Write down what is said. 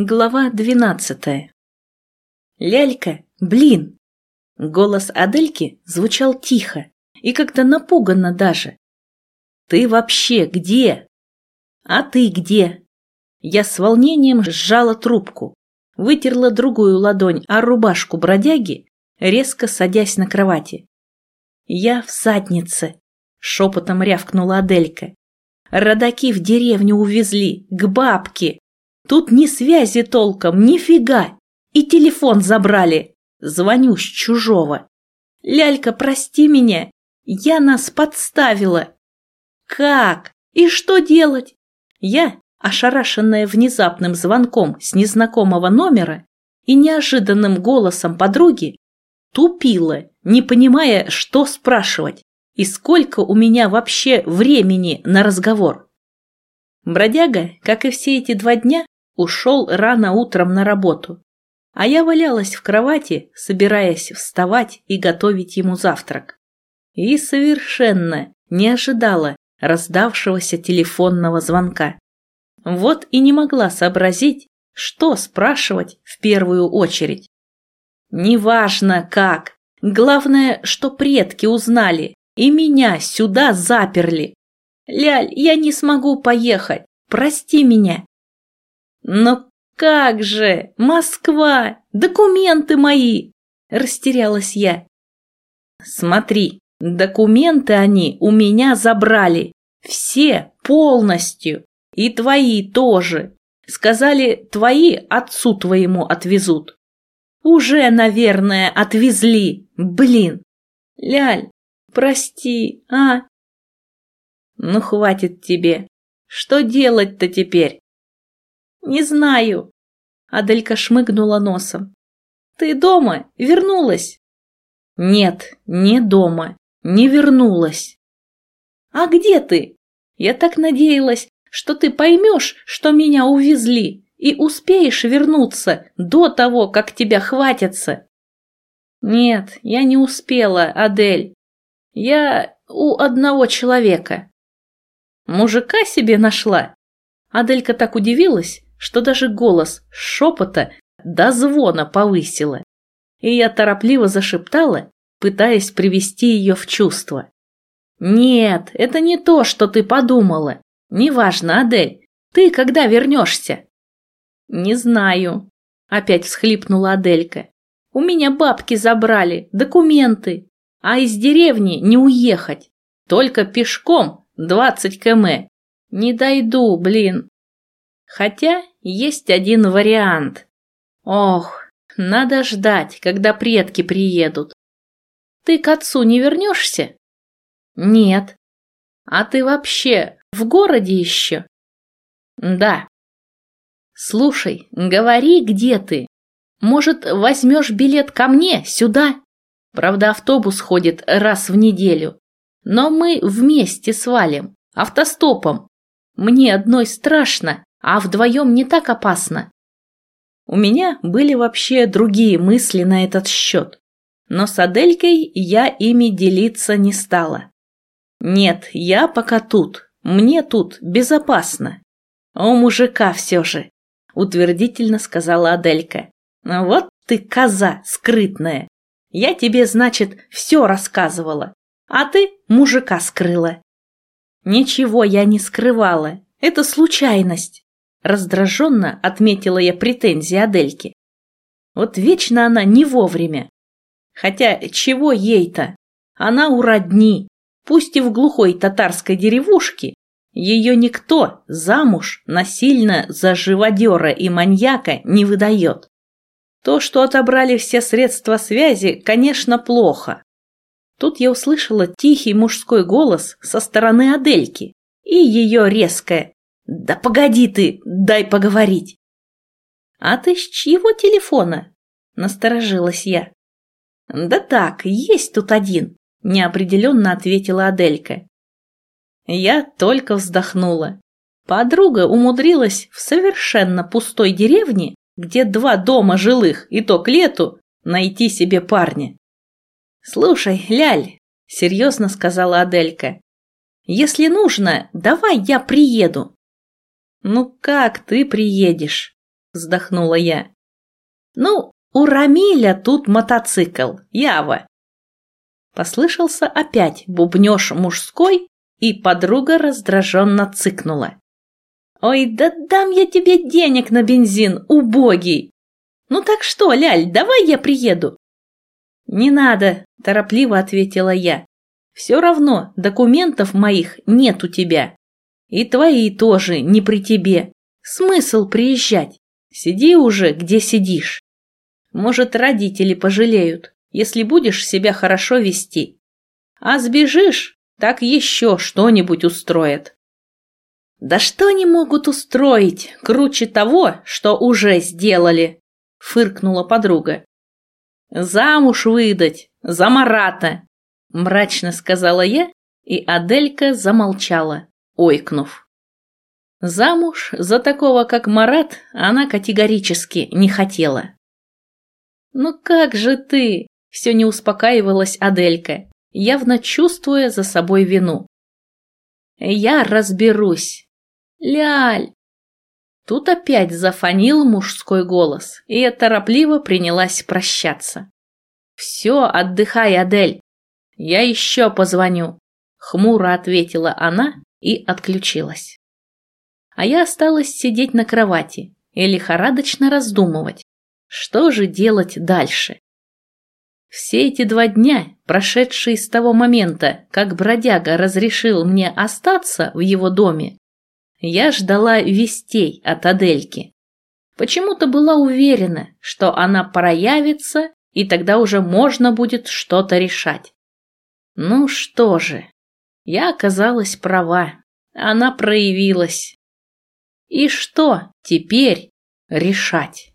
Глава двенадцатая. Лялька, блин! Голос Адельки звучал тихо и как-то напуганно даже. Ты вообще где? А ты где? Я с волнением сжала трубку, вытерла другую ладонь о рубашку бродяги, резко садясь на кровати. Я в заднице, шепотом рявкнула Аделька. Родаки в деревню увезли, к бабке. Тут ни связи толком, нифига. И телефон забрали. Звоню с чужого. Лялька, прости меня. Я нас подставила. Как? И что делать? Я, ошарашенная внезапным звонком с незнакомого номера и неожиданным голосом подруги, тупила, не понимая, что спрашивать и сколько у меня вообще времени на разговор. Бродяга, как и все эти два дня, ушел рано утром на работу, а я валялась в кровати, собираясь вставать и готовить ему завтрак. И совершенно не ожидала раздавшегося телефонного звонка. Вот и не могла сообразить, что спрашивать в первую очередь. Неважно как, главное, что предки узнали и меня сюда заперли. Ляль, я не смогу поехать, прости меня. «Но как же? Москва! Документы мои!» – растерялась я. «Смотри, документы они у меня забрали. Все полностью. И твои тоже. Сказали, твои отцу твоему отвезут. Уже, наверное, отвезли. Блин. Ляль, прости, а? Ну, хватит тебе. Что делать-то теперь? «Не знаю». Аделька шмыгнула носом. «Ты дома? Вернулась?» «Нет, не дома. Не вернулась». «А где ты? Я так надеялась, что ты поймешь, что меня увезли, и успеешь вернуться до того, как тебя хватятся». «Нет, я не успела, Адель. Я у одного человека». «Мужика себе нашла?» Аделька так удивилась, что даже голос шепота до звона повысила. И я торопливо зашептала, пытаясь привести ее в чувство. «Нет, это не то, что ты подумала. Неважно, Адель, ты когда вернешься?» «Не знаю», — опять всхлипнула Аделька. «У меня бабки забрали, документы, а из деревни не уехать. Только пешком двадцать км. Не дойду, блин. Хотя есть один вариант. Ох, надо ждать, когда предки приедут. Ты к отцу не вернешься? Нет. А ты вообще в городе еще? Да. Слушай, говори, где ты. Может, возьмешь билет ко мне, сюда? Правда, автобус ходит раз в неделю. Но мы вместе свалим, автостопом. Мне одной страшно, а вдвоем не так опасно. У меня были вообще другие мысли на этот счет, но с Аделькой я ими делиться не стала. Нет, я пока тут, мне тут безопасно. О, мужика все же, утвердительно сказала Аделька. Вот ты коза скрытная. Я тебе, значит, все рассказывала, а ты мужика скрыла. Ничего я не скрывала, это случайность. Раздраженно отметила я претензии Адельки. Вот вечно она не вовремя. Хотя чего ей-то? Она у родни, пусть и в глухой татарской деревушке, ее никто замуж насильно за живодера и маньяка не выдает. То, что отобрали все средства связи, конечно, плохо. Тут я услышала тихий мужской голос со стороны Адельки и ее резкое «Да погоди ты, дай поговорить!» «А ты с чьего телефона?» – насторожилась я. «Да так, есть тут один», – неопределенно ответила Аделька. Я только вздохнула. Подруга умудрилась в совершенно пустой деревне, где два дома жилых, и то к лету, найти себе парня. «Слушай, Ляль», – серьезно сказала Аделька, – «если нужно, давай я приеду, «Ну как ты приедешь?» вздохнула я. Ну, у Рамиля тут мотоцикл, Ява. Послышался опять бубнёж мужской, и подруга раздраженно цыкнула. «Ой, да дам я тебе денег на бензин, убогий! Ну так что, Ляль, давай я приеду!» «Не надо», – торопливо ответила я. «Все равно документов моих нет у тебя. И твои тоже не при тебе. Смысл приезжать? Сиди уже, где сидишь. Может, родители пожалеют, если будешь себя хорошо вести. А сбежишь, так еще что-нибудь устроят. Да что они могут устроить, круче того, что уже сделали? Фыркнула подруга. Замуж выдать, за Марата, мрачно сказала я, и Аделька замолчала, ойкнув. Замуж за такого, как Марат, она категорически не хотела. «Ну как же ты?» – все не успокаивалась Аделька явно чувствуя за собой вину. «Я разберусь. Ляль!» Тут опять зафонил мужской голос, и я торопливо принялась прощаться. «Все, отдыхай, Адель. Я еще позвоню», — хмуро ответила она и отключилась. А я осталась сидеть на кровати и лихорадочно раздумывать, что же делать дальше. Все эти два дня, прошедшие с того момента, как бродяга разрешил мне остаться в его доме, я ждала вестей от Адельки. Почему-то была уверена, что она проявится, и тогда уже можно будет что-то решать. Ну что же, я оказалась права, она проявилась. И что теперь решать?